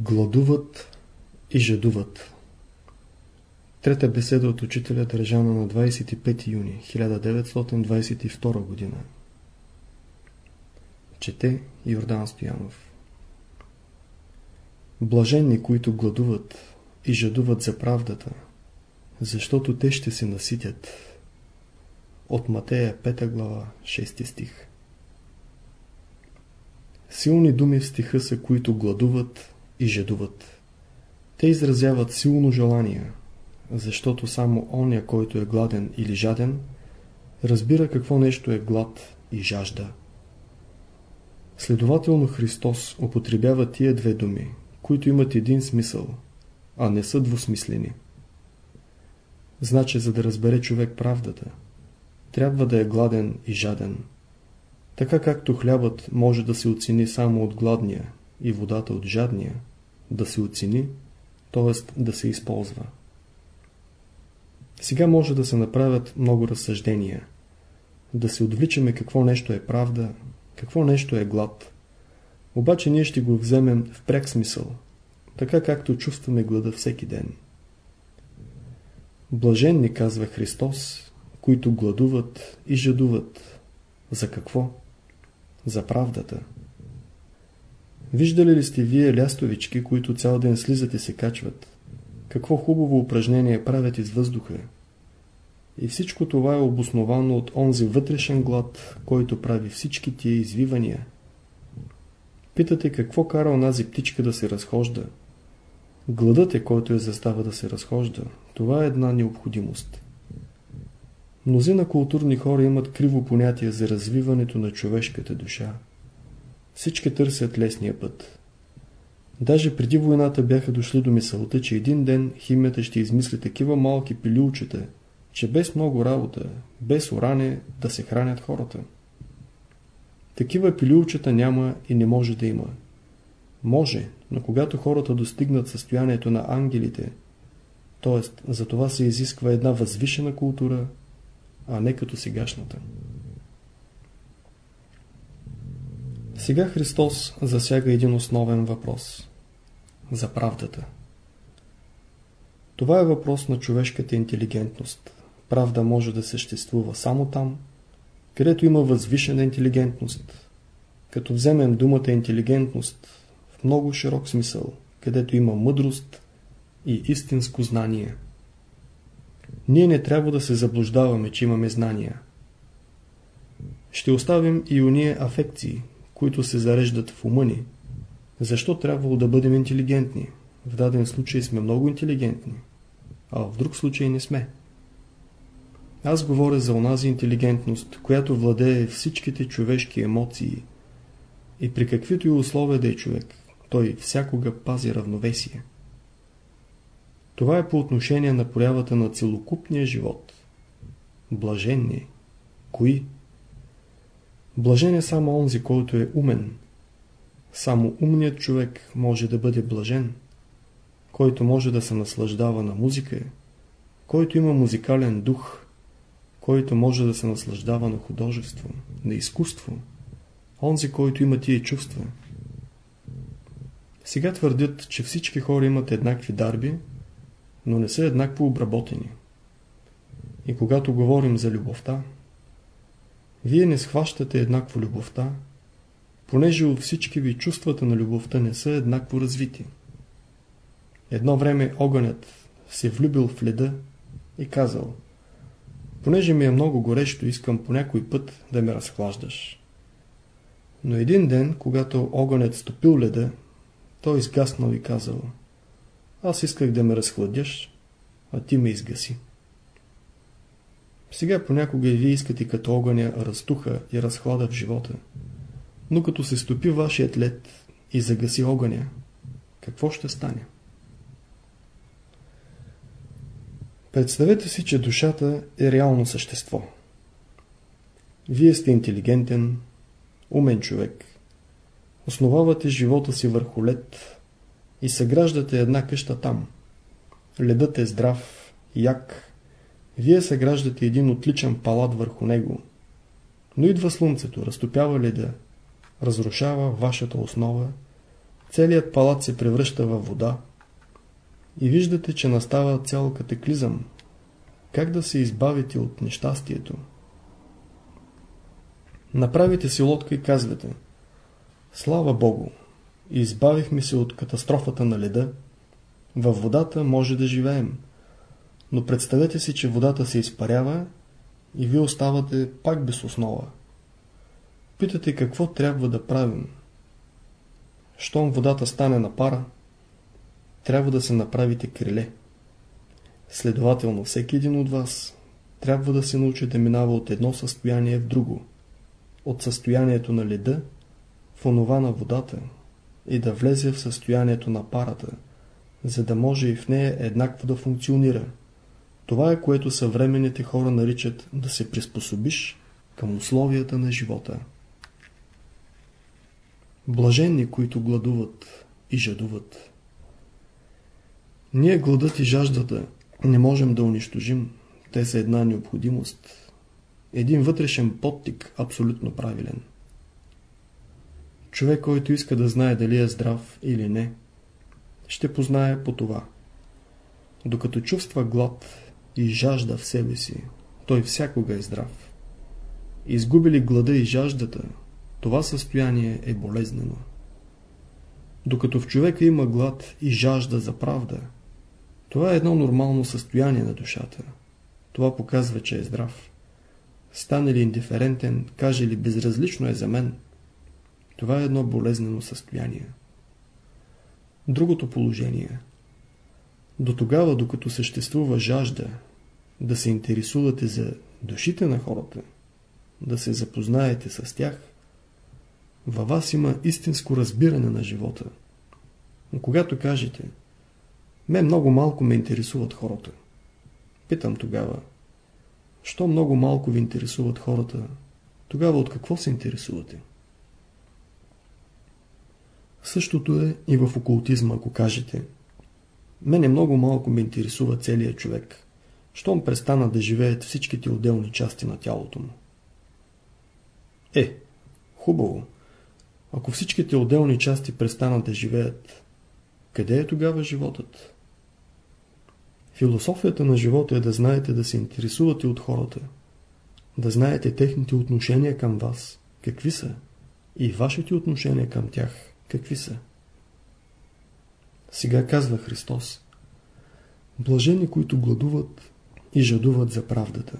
Гладуват и жадуват. Трета беседа от учителя държана на 25 юни 1922 година. Чете Йордан Стоянов. Блаженни, които гладуват и жадуват за правдата, защото те ще се наситят. От Матея 5 глава 6 стих. Силни думи в стиха са, които гладуват и жадуват. Те изразяват силно желание, защото само оня, който е гладен или жаден, разбира какво нещо е глад и жажда. Следователно Христос употребява тия две думи, които имат един смисъл, а не са двусмислени. Значи, за да разбере човек правдата, трябва да е гладен и жаден. Така както хлябът може да се оцени само от гладния и водата от жадния, да се оцени, т.е. да се използва. Сега може да се направят много разсъждения. Да се отвличаме какво нещо е правда, какво нещо е глад. Обаче ние ще го вземем в пряк смисъл, така както чувстваме глада всеки ден. Блаженни, казва Христос, които гладуват и жадуват. За какво? За правдата. Виждали ли сте вие лястовички, които цял ден слизат и се качват? Какво хубаво упражнение правят из въздуха? И всичко това е обосновано от онзи вътрешен глад, който прави всички тия извивания. Питате какво кара онази птичка да се разхожда? Гладът е, който я застава да се разхожда. Това е една необходимост. Мнозина културни хора имат криво понятие за развиването на човешката душа. Всички търсят лесния път. Даже преди войната бяха дошли до мисълта, че един ден химията ще измисли такива малки пилючета, че без много работа, без уране да се хранят хората. Такива пилючета няма и не може да има. Може, но когато хората достигнат състоянието на ангелите, т.е. за това се изисква една възвишена култура, а не като сегашната. Сега Христос засяга един основен въпрос. За правдата. Това е въпрос на човешката интелигентност. Правда може да съществува само там, където има възвишена интелигентност. Като вземем думата интелигентност в много широк смисъл, където има мъдрост и истинско знание. Ние не трябва да се заблуждаваме, че имаме знания. Ще оставим и уния афекции, които се зареждат в ума ни. Защо трябвало да бъдем интелигентни? В даден случай сме много интелигентни, а в друг случай не сме. Аз говоря за онази интелигентност, която владее всичките човешки емоции и при каквито и условия да е човек, той всякога пази равновесие. Това е по отношение на проявата на целокупния живот. Блаженни. Кои? Блажен е само онзи, който е умен. Само умният човек може да бъде блажен, който може да се наслаждава на музика, който има музикален дух, който може да се наслаждава на художество, на изкуство, онзи, който има тия чувства. Сега твърдят, че всички хора имат еднакви дарби, но не са еднакво обработени. И когато говорим за любовта, вие не схващате еднакво любовта, понеже от всички ви чувствата на любовта не са еднакво развити. Едно време огънят се влюбил в леда и казал Понеже ми е много горещо, искам по някой път да ме разхлаждаш. Но един ден, когато огънят стопил леда, той изгаснал и казал Аз исках да ме разхладяш, а ти ме изгаси. Сега понякога и вие искате като огъня разтуха и разхлада в живота. Но като се стопи вашият лед и загаси огъня, какво ще стане? Представете си, че душата е реално същество. Вие сте интелигентен, умен човек. Основавате живота си върху лед и съграждате една къща там. Ледът е здрав, як, вие съграждате един отличен палат върху него. Но идва слънцето, разтопява леда, разрушава вашата основа целият палат се превръща във вода и виждате, че настава цял катеклизъм. Как да се избавите от нещастието? Направите си лодка и казвате Слава Богу, избавихме се от катастрофата на леда, във водата може да живеем. Но представете си, че водата се изпарява и вие оставате пак без основа. Питате какво трябва да правим. Щом водата стане на пара, трябва да се направите криле. Следователно, всеки един от вас трябва да се научи да минава от едно състояние в друго. От състоянието на леда в онова на водата и да влезе в състоянието на парата, за да може и в нея еднакво да функционира. Това е което съвременните хора наричат да се приспособиш към условията на живота. Блаженни, които гладуват и жадуват. Ние гладът и жаждата не можем да унищожим. Те са една необходимост. Един вътрешен подтик, абсолютно правилен. Човек, който иска да знае дали е здрав или не, ще познае по това. Докато чувства глад и жажда в себе си, той всякога е здрав. Изгубили глада и жаждата, това състояние е болезнено. Докато в човека има глад и жажда за правда, това е едно нормално състояние на душата. Това показва, че е здрав. Стане ли индиферентен, каже ли безразлично е за мен, това е едно болезнено състояние. Другото положение. До тогава, докато съществува жажда, да се интересувате за душите на хората, да се запознаете с тях, във вас има истинско разбиране на живота. Но когато кажете, ме много малко ме интересуват хората, питам тогава, що много малко ви интересуват хората, тогава от какво се интересувате? Същото е и в окултизма, ако кажете. Мене много малко ме интересува целият човек. Щом престана да живеят всичките отделни части на тялото му. Е, хубаво. Ако всичките отделни части престанат да живеят, къде е тогава животът? Философията на живота е да знаете да се интересувате от хората, да знаете техните отношения към вас, какви са, и вашите отношения към тях, какви са. Сега казва Христос, блажени, които гладуват и жадуват за правдата.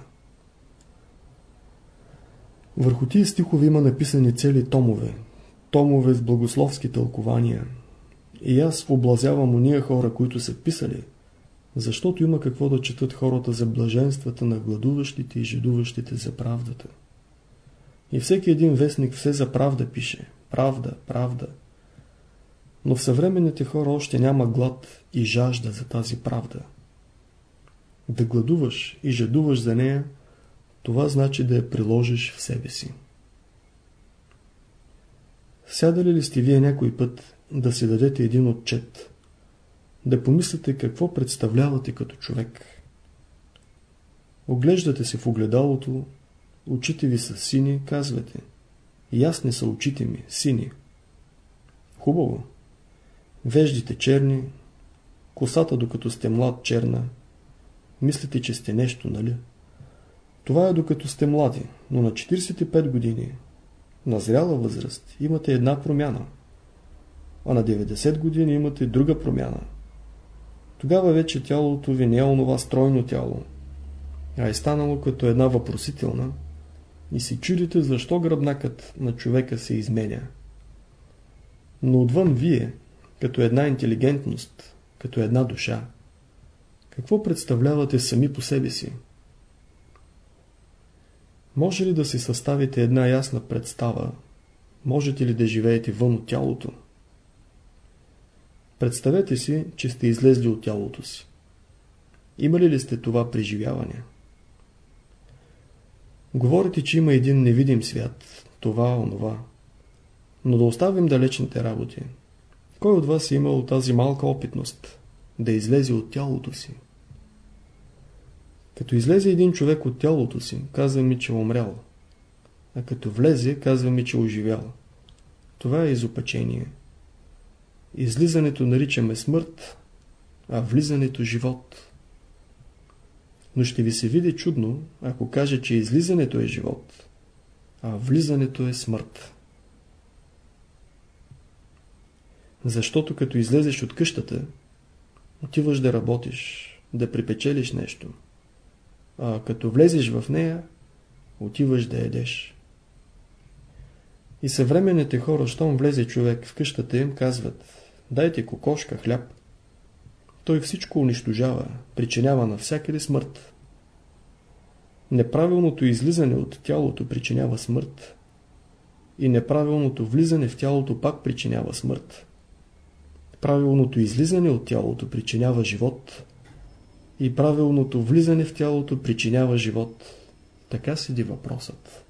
Върху тия стихове има написани цели томове, томове с благословски тълкования. И аз облазявам уния хора, които са писали, защото има какво да четат хората за блаженствата на гладуващите и жадуващите за правдата. И всеки един вестник все за правда пише. Правда, правда. Но в съвременните хора още няма глад и жажда за тази правда. Да гладуваш и жадуваш за нея, това значи да я приложиш в себе си. Сядали ли сте вие някой път да си дадете един отчет? Да помислите какво представлявате като човек? Оглеждате се в огледалото, очите ви са сини, казвате. Ясни са очите ми, сини. Хубаво. Веждите черни, косата докато сте млад черна. Мислите, че сте нещо, нали? Това е докато сте млади, но на 45 години на зряла възраст имате една промяна, а на 90 години имате друга промяна. Тогава вече тялото ви не е онова стройно тяло, а е станало като една въпросителна и си чудите защо гръбнакът на човека се изменя. Но отвън вие, като една интелигентност, като една душа, какво представлявате сами по себе си? Може ли да си съставите една ясна представа? Можете ли да живеете вън от тялото? Представете си, че сте излезли от тялото си. Имали ли сте това преживяване? Говорите, че има един невидим свят, това, онова. Но да оставим далечните работи. Кой от вас е имал тази малка опитност да излезе от тялото си? Като излезе един човек от тялото си, казва ми, че е умрял. А като влезе, казва ми, че е оживял. Това е изопачение. излизането наричаме смърт, а влизането живот. Но ще ви се види чудно, ако каже, че излизането е живот, а влизането е смърт. Защото като излезеш от къщата, отиваш да работиш, да припечелиш нещо. А като влезеш в нея, отиваш да едеш. И съвременните хора, щом влезе човек в къщата им, казват, дайте кокошка, хляб. Той всичко унищожава, причинява навсякъде смърт. Неправилното излизане от тялото причинява смърт. И неправилното влизане в тялото пак причинява смърт. Правилното излизане от тялото причинява живот. И правилното влизане в тялото причинява живот. Така седи въпросът.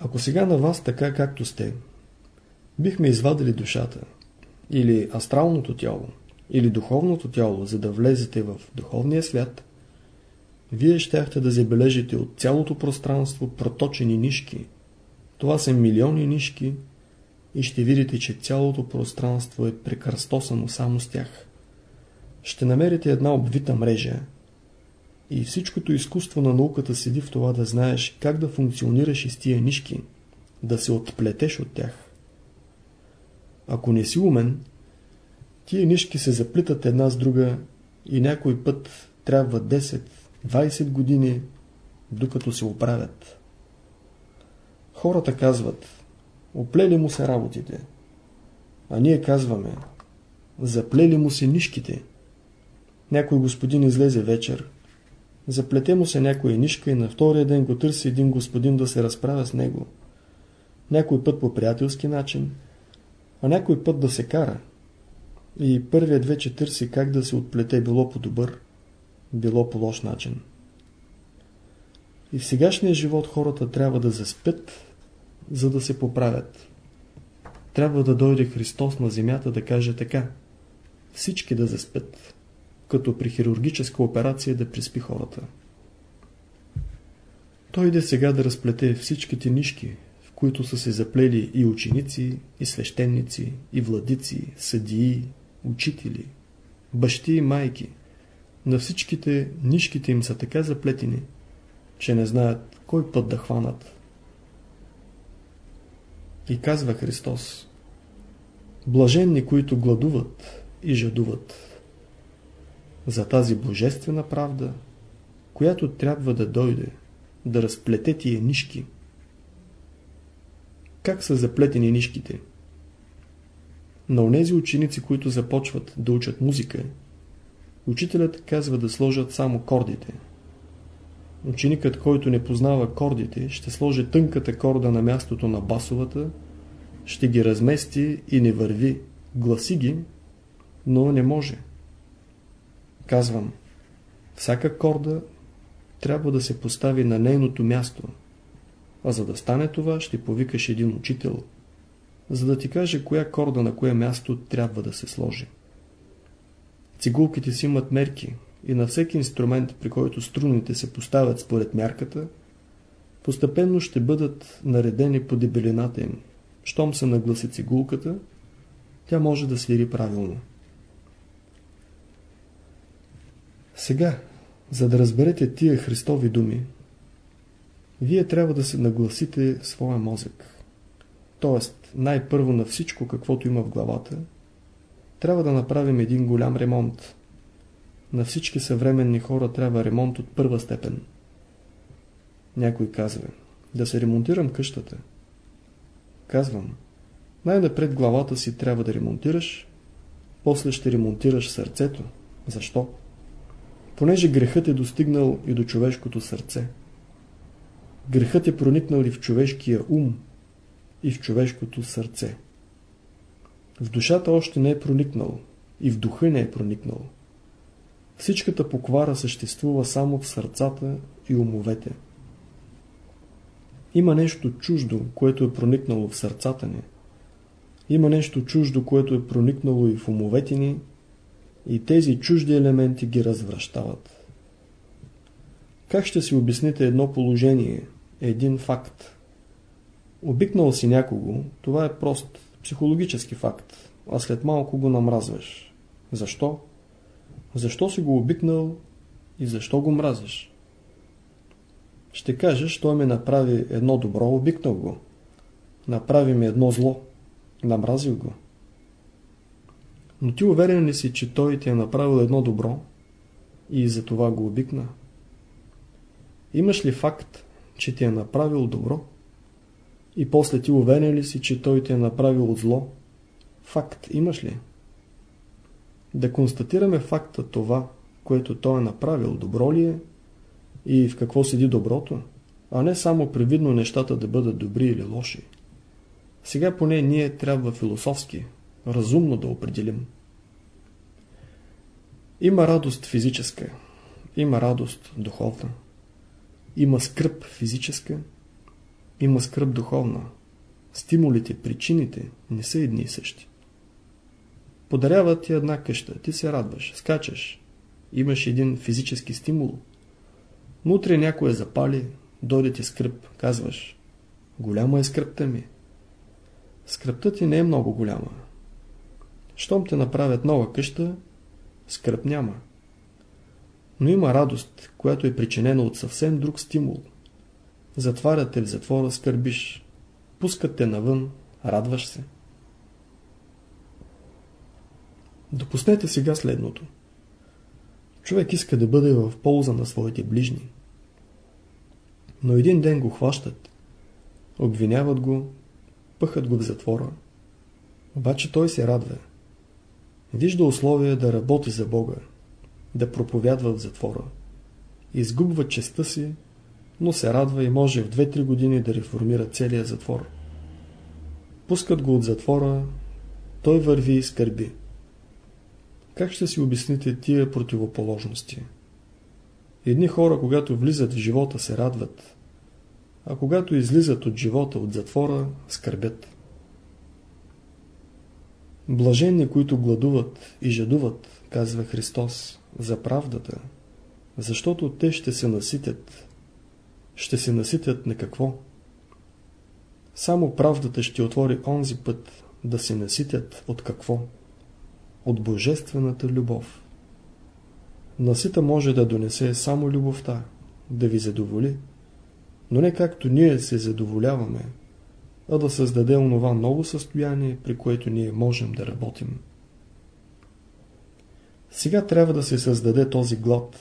Ако сега на вас така както сте, бихме извадили душата, или астралното тяло, или духовното тяло, за да влезете в духовния свят, вие щяхте да забележите от цялото пространство проточени нишки. Това са милиони нишки и ще видите, че цялото пространство е прекръстосано само с тях. Ще намерите една обвита мрежа, и всичкото изкуство на науката седи в това да знаеш как да функционираш из тия нишки, да се отплетеш от тях. Ако не си умен, тия нишки се заплитат една с друга и някой път трябва 10-20 години, докато се оправят. Хората казват, оплели му се работите, а ние казваме, заплели му се нишките. Някой господин излезе вечер, Заплете му се някоя нишка и на втория ден го търси един господин да се разправя с него. Някой път по приятелски начин, а някой път да се кара. И първият вече търси как да се отплете било по добър, било по лош начин. И в сегашния живот хората трябва да заспят, за да се поправят. Трябва да дойде Христос на земята да каже така. Всички да заспят като при хирургическа операция да приспи хората. Той иде сега да разплете всичките нишки, в които са се заплели и ученици, и свещеници, и владици, съдии, учители, бащи и майки. На всичките нишките им са така заплетени, че не знаят кой път да хванат. И казва Христос, блаженни, които гладуват и жадуват, за тази божествена правда, която трябва да дойде, да разплете тия нишки. Как са заплетени нишките? На онези ученици, които започват да учат музика, учителят казва да сложат само кордите. Ученикът, който не познава кордите, ще сложи тънката корда на мястото на басовата, ще ги размести и не върви, гласи ги, но не може. Казвам, всяка корда трябва да се постави на нейното място, а за да стане това ще повикаш един учител, за да ти каже коя корда на кое място трябва да се сложи. Цигулките си имат мерки и на всеки инструмент, при който струните се поставят според мярката, постепенно ще бъдат наредени по дебелината им. Щом се нагласи цигулката, тя може да свири правилно. Сега, за да разберете тия Христови думи, вие трябва да се нагласите своя мозък. Тоест, най-първо на всичко, каквото има в главата, трябва да направим един голям ремонт. На всички съвременни хора трябва ремонт от първа степен. Някой казва, да се ремонтирам къщата. Казвам, най-напред главата си трябва да ремонтираш, после ще ремонтираш сърцето. Защо? Понеже грехът е достигнал и до човешкото сърце. Грехът е проникнал и в човешкия ум, и в човешкото сърце. В душата още не е проникнал, и в духа не е проникнал. Всичката поквара съществува само в сърцата и умовете. Има нещо чуждо, което е проникнало в сърцата ни. Има нещо чуждо, което е проникнало и в умовете ни, и тези чужди елементи ги развръщават. Как ще си обясните едно положение, един факт? Обикнал си някого, това е прост психологически факт, а след малко го намразваш. Защо? Защо си го обикнал и защо го мразиш? Ще кажеш, той ми направи едно добро, обикнал го. Направи ми едно зло, намразил го. Но ти уверен ли си, че той ти е направил едно добро и за това го обикна? Имаш ли факт, че ти е направил добро? И после ти уверен ли си, че той ти е направил зло? Факт имаш ли? Да констатираме факта това, което той е направил, добро ли е и в какво седи доброто, а не само привидно нещата да бъдат добри или лоши. Сега поне ние трябва философски, разумно да определим. Има радост физическа, има радост духовна, има скръп физическа, има скръп духовна. Стимулите, причините не са едни и същи. Подаряват ти една къща, ти се радваш, скачаш, имаш един физически стимул. Но утре някой запали, дойде ти скръп, казваш, голяма е скръпта ми. Скръпта ти не е много голяма. Щом те направят нова къща, скръп няма. Но има радост, която е причинена от съвсем друг стимул. Затварят те в затвора, скърбиш. Пускат те навън, радваш се. Допуснете сега следното. Човек иска да бъде в полза на своите ближни. Но един ден го хващат, обвиняват го, пъхат го в затвора. Обаче той се радва. Вижда условия да работи за Бога, да проповядва в затвора. Изгубва честа си, но се радва и може в 2-3 години да реформира целия затвор. Пускат го от затвора, той върви и скърби. Как ще си обясните тия противоположности? Едни хора, когато влизат в живота, се радват, а когато излизат от живота, от затвора, скърбят. Блаженни, които гладуват и жадуват, казва Христос, за правдата, защото те ще се наситят. Ще се наситят на какво? Само правдата ще отвори онзи път да се наситят от какво? От божествената любов. Насита може да донесе само любовта, да ви задоволи, но не както ние се задоволяваме, а да създаде онова ново състояние, при което ние можем да работим. Сега трябва да се създаде този глад.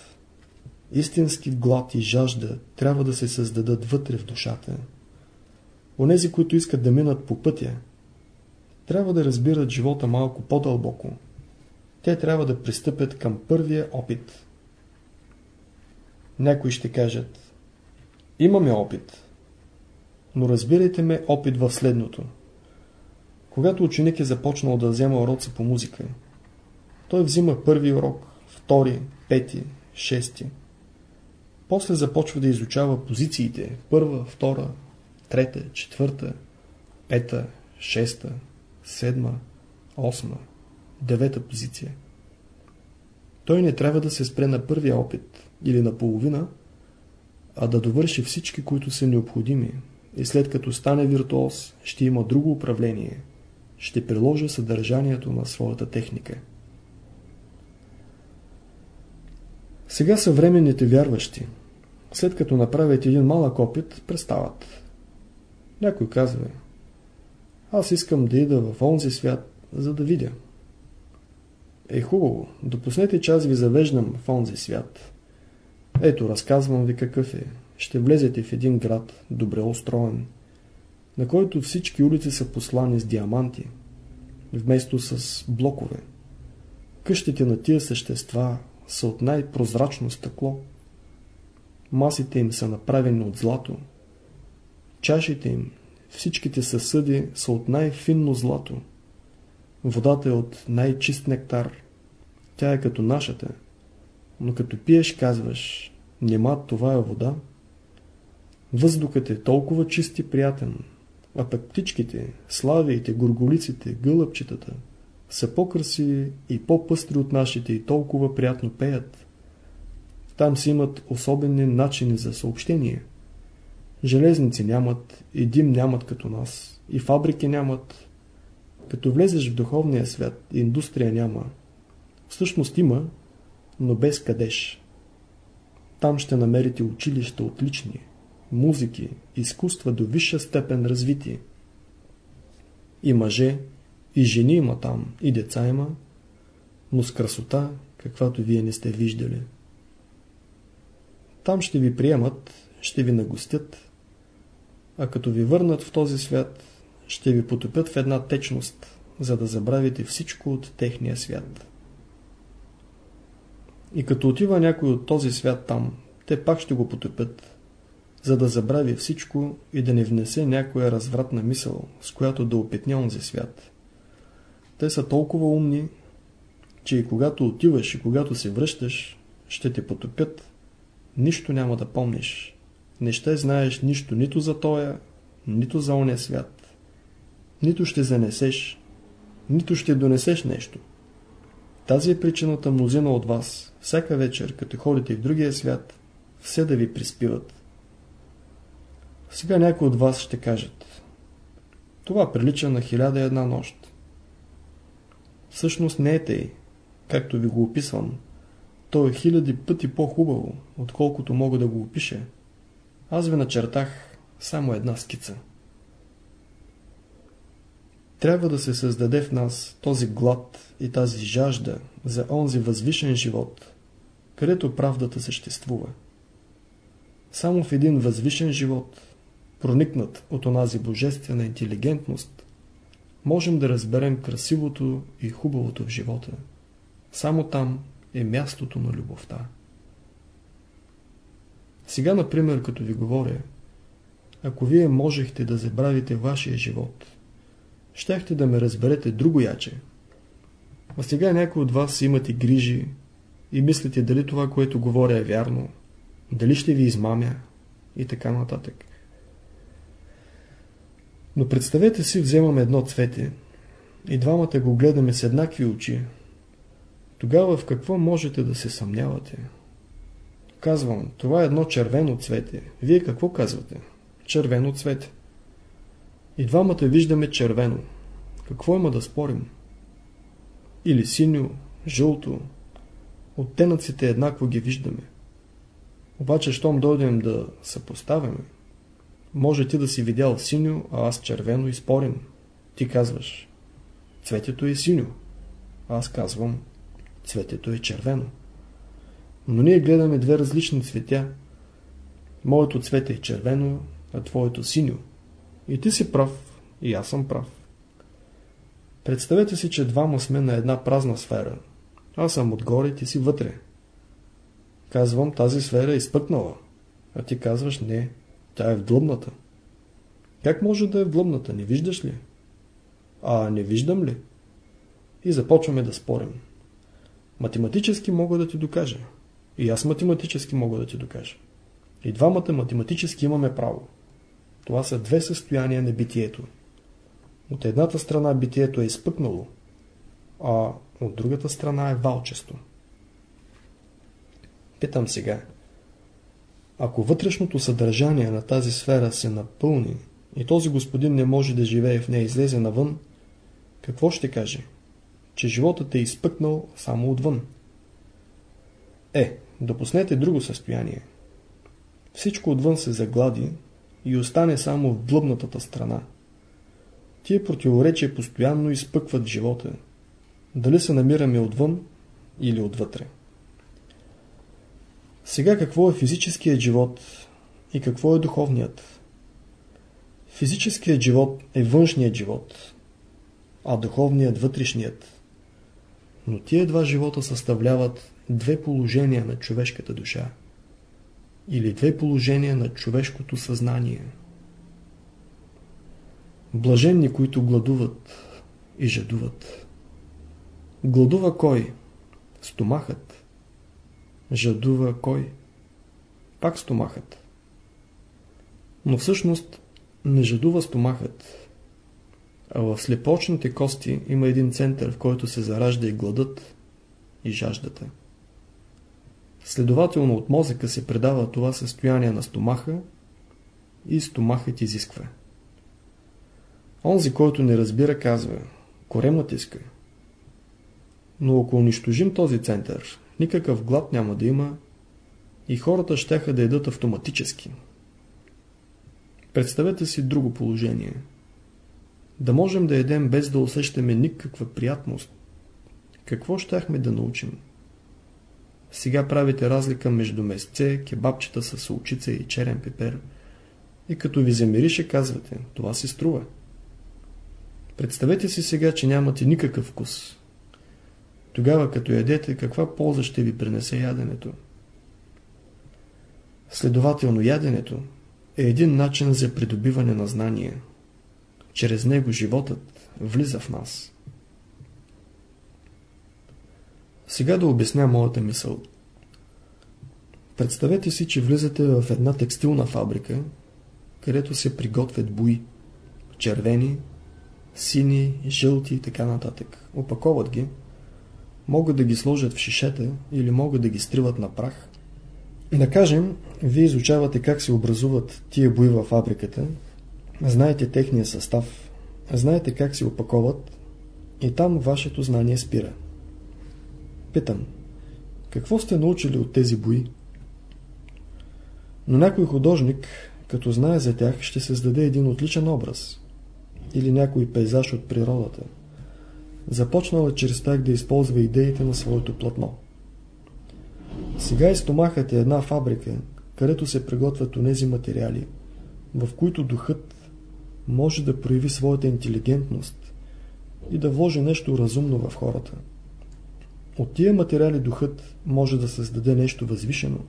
Истински глад и жажда трябва да се създадат вътре в душата. Онези, които искат да минат по пътя, трябва да разбират живота малко по-дълбоко. Те трябва да пристъпят към първия опит. Някои ще кажат, имаме опит, но разбирайте ме опит в следното. Когато ученик е започнал да взема уроци по музика, той взима първи урок, втори, пети, шести. После започва да изучава позициите първа, втора, трета, четвърта, пета, шеста, седма, осма, девета позиция. Той не трябва да се спре на първия опит или на половина, а да довърши всички, които са необходими. И след като стане виртуоз, ще има друго управление. Ще приложи съдържанието на своята техника. Сега съвременните вярващи, след като направят един малък опит, престават. Някой казва, аз искам да ида в онзи свят, за да видя. Е хубаво, допуснете, че аз ви завеждам в онзи свят. Ето, разказвам ви какъв е. Ще влезете в един град, добре устроен, на който всички улици са послани с диаманти, вместо с блокове. Къщите на тия същества са от най-прозрачно стъкло. Масите им са направени от злато. Чашите им, всичките съсъди са от най-финно злато. Водата е от най-чист нектар. Тя е като нашата. Но като пиеш казваш, нема това е вода. Въздухът е толкова чист и приятен, а пък птичките, славиите, горголиците, гълъбчетата са по-красиви и по-пъстри от нашите и толкова приятно пеят. Там си имат особени начини за съобщение. Железници нямат, и дим нямат като нас, и фабрики нямат. Като влезеш в духовния свят, индустрия няма. Всъщност има, но без къдеш. Там ще намерите училища отлични, музики, изкуства до висша степен развитие. И мъже, и жени има там, и деца има, но с красота, каквато вие не сте виждали. Там ще ви приемат, ще ви нагостят, а като ви върнат в този свят, ще ви потопят в една течност, за да забравите всичко от техния свят. И като отива някой от този свят там, те пак ще го потопят, за да забрави всичко и да не внесе някоя развратна мисъл, с която да опетня онзи свят. Те са толкова умни, че и когато отиваш и когато се връщаш, ще те потопят. Нищо няма да помниш. Не ще знаеш нищо нито за тоя, нито за оня свят. Нито ще занесеш, нито ще донесеш нещо. Тази е причината мнозина от вас, всяка вечер, като ходите в другия свят, все да ви приспиват. Сега някои от вас ще кажат. Това прилича на хиляда една нощ. Всъщност не е тъй, както ви го описвам. То е хиляди пъти по-хубаво, отколкото мога да го опиша. Аз ви начертах само една скица. Трябва да се създаде в нас този глад и тази жажда за онзи възвишен живот, където правдата съществува. Само в един възвишен живот, проникнат от онази божествена интелигентност, можем да разберем красивото и хубавото в живота. Само там е мястото на любовта. Сега, например, като ви говоря, ако вие можехте да забравите вашия живот, щяхте да ме разберете друго яче. А сега някои от вас имате грижи и мислите дали това, което говоря е вярно, дали ще ви измамя и така нататък. Но представете си, вземаме едно цвете и двамата го гледаме с еднакви очи. Тогава в какво можете да се съмнявате? Казвам, това е едно червено цвете. Вие какво казвате? Червено цвете. И двамата виждаме червено. Какво има да спорим? Или синьо, жълто. Оттенъците еднакво ги виждаме. Обаче, щом дойдем да съпоставяме, може ти да си видял синьо, а аз червено и спорим. Ти казваш, цветето е синьо. Аз казвам, цветето е червено. Но ние гледаме две различни цветя. Моето цвете е червено, а твоето синьо. И ти си прав, и аз съм прав. Представете си, че двама сме на една празна сфера. Аз съм отгоре, ти си вътре. Казвам, тази сфера е изпъкнала. А ти казваш, не, тя е в длъбната. Как може да е в длъбната? Не виждаш ли? А не виждам ли? И започваме да спорим. Математически мога да ти докажа. И аз математически мога да ти докажа. И двамата математически имаме право. Това са две състояния на битието. От едната страна битието е изпъкнало, а от другата страна е валчесто. Питам сега. Ако вътрешното съдържание на тази сфера се напълни и този господин не може да живее в нея излезе навън, какво ще каже? Че животът е изпъкнал само отвън. Е, допуснете друго състояние. Всичко отвън се заглади и остане само в блъбнатата страна. Тия противоречия постоянно изпъкват живота. Дали се намираме отвън или отвътре. Сега какво е физическият живот и какво е духовният? Физическият живот е външният живот, а духовният вътрешният. Но тия два живота съставляват две положения на човешката душа или две положения на човешкото съзнание. Блаженни, които гладуват и жадуват. Гладува кой? Стомахът. Жадува кой? Пак стомахът. Но всъщност не жадува стомахът. А в слепочните кости има един център, в който се заражда и гладът, и жаждата. Следователно от мозъка се предава това състояние на стомаха и стомахът изисква. Онзи, който не разбира, казва, коремът иска. Но ако унищожим този център, никакъв глад няма да има и хората щяха да едат автоматически. Представете си друго положение. Да можем да едем без да усещаме никаква приятност. Какво щяхме да научим? Сега правите разлика между месце, кебабчета с солчица и черен пипер. И като ви замирише казвате, това си струва. Представете си сега, че нямате никакъв вкус. Тогава като ядете, каква полза ще ви принесе яденето? Следователно, яденето е един начин за придобиване на знание. Чрез него животът влиза в нас. Сега да обясня моята мисъл. Представете си, че влизате в една текстилна фабрика, където се приготвят бои. Червени, сини, жълти и така нататък. Опаковат ги. Могат да ги сложат в шишета или могат да ги стриват на прах. Да кажем, вие изучавате как се образуват тия бои във фабриката, знаете техния състав, знаете как се опаковат и там вашето знание спира. Питам, какво сте научили от тези бои? Но някой художник, като знае за тях, ще създаде един отличен образ или някой пейзаж от природата. Започнала чрез тях да използва идеите на своето платно. Сега изтомахът е една фабрика, където се приготвят онези материали, в които духът може да прояви своята интелигентност и да вложи нещо разумно в хората. От тия материали духът може да създаде нещо възвишено.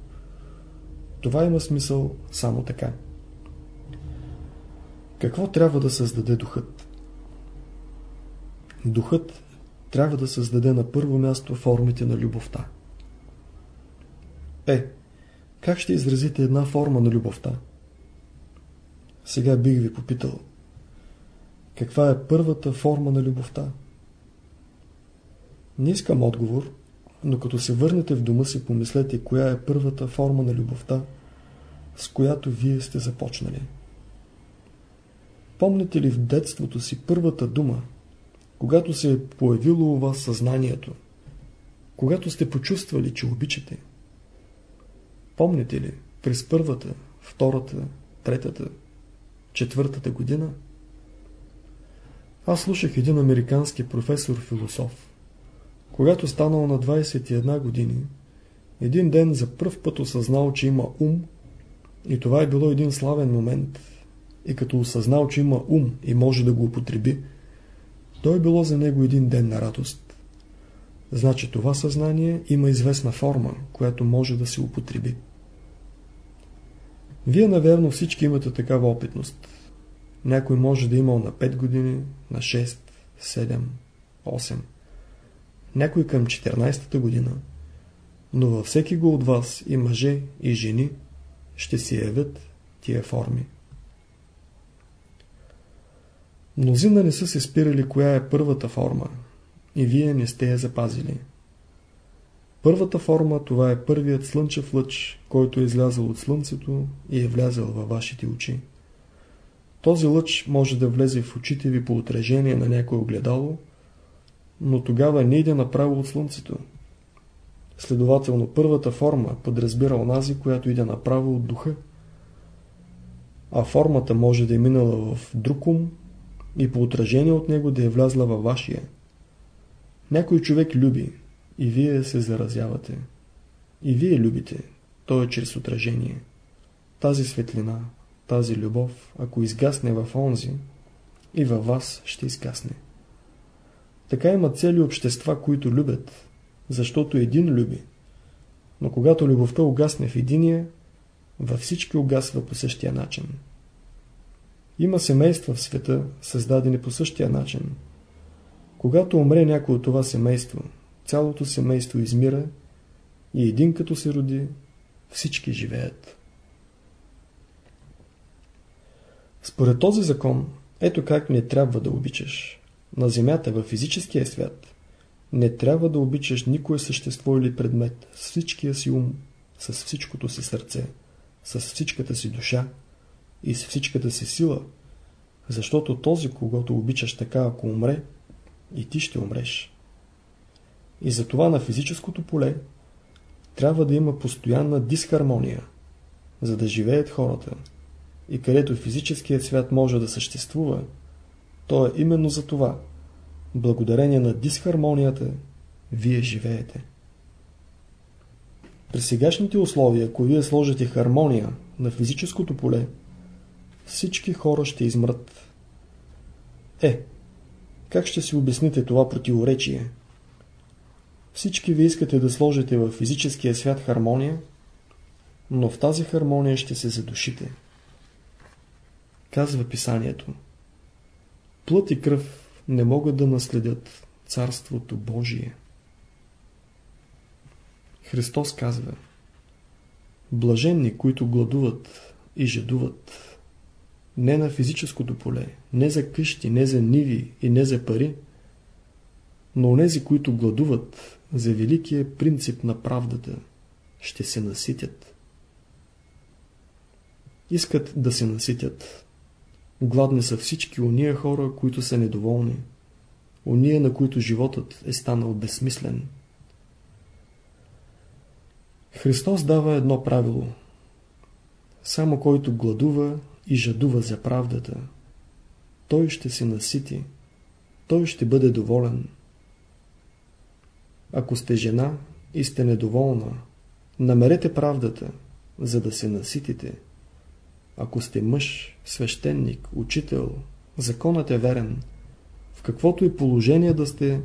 Това има смисъл само така. Какво трябва да създаде духът? Духът трябва да създаде на първо място формите на любовта. Е, как ще изразите една форма на любовта? Сега бих ви попитал. Каква е първата форма на любовта? Не искам отговор, но като се върнете в дома си, помислете коя е първата форма на любовта, с която вие сте започнали. Помните ли в детството си първата дума, когато се е появило у вас съзнанието, когато сте почувствали, че обичате? Помните ли през първата, втората, третата, четвъртата година? Аз слушах един американски професор-философ. Когато станал на 21 години, един ден за пръв път осъзнал, че има ум и това е било един славен момент. И като осъзнал, че има ум и може да го употреби, той било за него един ден на радост. Значи това съзнание има известна форма, която може да се употреби. Вие, наверно, всички имате такава опитност. Някой може да имал на 5 години, на 6, 7, 8. Някой към 14-та година. Но във всеки го от вас и мъже, и жени ще се явят тия форми. Мнозина не са се спирали коя е първата форма и вие не сте я запазили. Първата форма това е първият слънчев лъч, който е излязъл от слънцето и е влязъл във вашите очи. Този лъч може да влезе в очите ви по отражение на някое огледало, но тогава не иде направо от слънцето. Следователно, първата форма подразбира онази, която иде направо от духа. А формата може да е минала в друг ум и по отражение от него да е влязла във вашия. Някой човек люби, и вие се заразявате. И вие любите, то е чрез отражение. Тази светлина, тази любов, ако изгасне в онзи, и във вас ще изгасне. Така има цели общества, които любят, защото един люби. Но когато любовта угасне в единия, във всички угасва по същия начин. Има семейства в света, създадени по същия начин. Когато умре някой от това семейство, цялото семейство измира и един като се роди, всички живеят. Според този закон, ето как не трябва да обичаш. На земята, във физическия свят, не трябва да обичаш никое същество или предмет с всичкия си ум, с всичкото си сърце, с всичката си душа и с всичката си сила, защото този, когато обичаш така, ако умре, и ти ще умреш. И затова на физическото поле трябва да има постоянна дисхармония, за да живеят хората. И където физическият свят може да съществува, то е именно за това. Благодарение на дисхармонията, вие живеете. При сегашните условия, ако вие сложите хармония на физическото поле, всички хора ще измрат. Е, как ще си обясните това противоречие? Всички ви искате да сложите в физическия свят хармония, но в тази хармония ще се задушите. Казва писанието. Плът и кръв не могат да наследят Царството Божие. Христос казва Блаженни, които гладуват и жадуват не на физическото поле, не за къщи, не за ниви и не за пари, но онези, които гладуват за великия принцип на правдата, ще се наситят. Искат да се наситят. Гладни са всички уния хора, които са недоволни. Уния, на които животът е станал безсмислен. Христос дава едно правило. Само който гладува и жадува за правдата, той ще се насити, той ще бъде доволен. Ако сте жена и сте недоволна, намерете правдата, за да се наситите. Ако сте мъж, свещеник, учител, законът е верен, в каквото и положение да сте,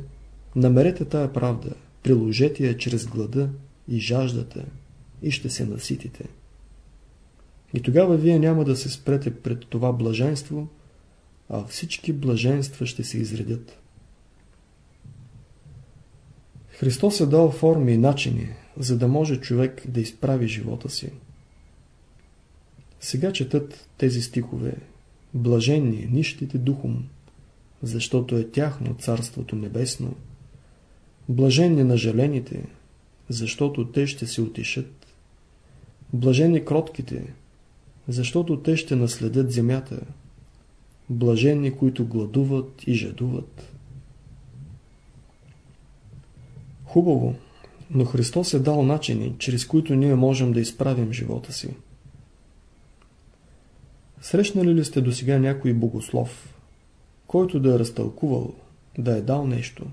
намерете тая правда, приложете я чрез глада и жаждата и ще се наситите. И тогава вие няма да се спрете пред това блаженство, а всички блаженства ще се изредят. Христос е дал форми и начини, за да може човек да изправи живота си. Сега четат тези стихове Блаженни нищите духом, защото е тяхно Царството Небесно. Блаженни на жалените, защото те ще се утешат. Блажени кротките, защото те ще наследят земята. Блажени, които гладуват и жадуват. Хубаво, но Христос е дал начини, чрез които ние можем да изправим живота си. Срещнали ли сте до сега някой богослов, който да е разтълкувал, да е дал нещо?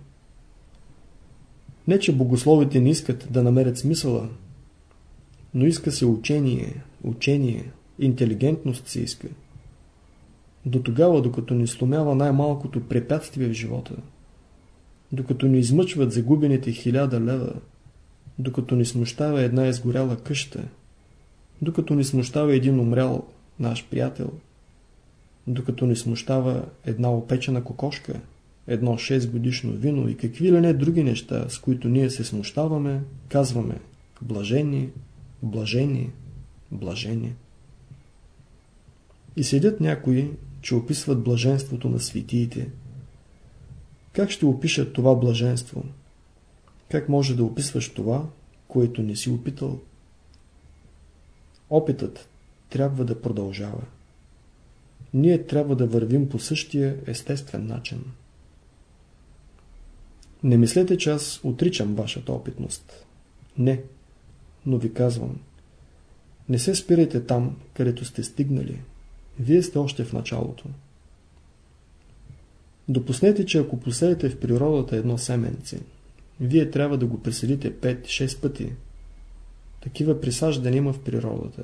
Не, че богословите не искат да намерят смисъла, но иска се учение, учение, интелигентност се иска. До тогава, докато ни сломява най-малкото препятствие в живота, докато ни измъчват загубените хиляда лева, докато ни смущава една изгоряла къща, докато ни смущава един умрял наш приятел, докато ни смущава една опечена кокошка, едно 6 годишно вино и какви ли не други неща, с които ние се смущаваме, казваме блажени, блажени, блажени. И седят някои, че описват блаженството на светиите. Как ще опишат това блаженство? Как може да описваш това, което не си опитал? Опитът трябва да продължава. Ние трябва да вървим по същия естествен начин. Не мислете, че аз отричам вашата опитност. Не, но ви казвам. Не се спирайте там, където сте стигнали. Вие сте още в началото. Допуснете, че ако посеете в природата едно семенце, вие трябва да го преселите 5-6 пъти. Такива присаждания има в природата.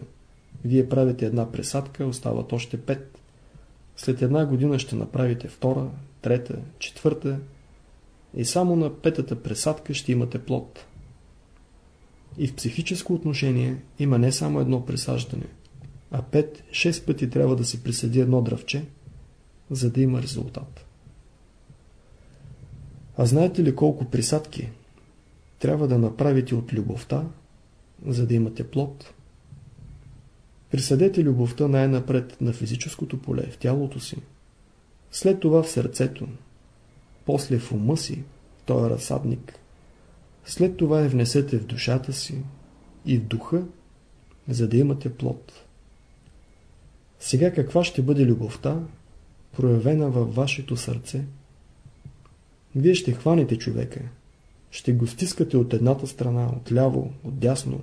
Вие правите една пресадка, остават още 5. След една година ще направите втора, трета, четвърта и само на петата пресадка ще имате плод. И в психическо отношение има не само едно пресаждане – а 5-6 пъти трябва да се присъди едно дръвче, за да има резултат. А знаете ли колко присадки трябва да направите от любовта, за да имате плод? Присъдете любовта най-напред на физическото поле, в тялото си, след това в сърцето, после в ума си, той е разсадник, след това я внесете в душата си и в духа, за да имате плод. Сега каква ще бъде любовта, проявена във вашето сърце? Вие ще хванете човека, ще го стискате от едната страна, от ляво, от дясно,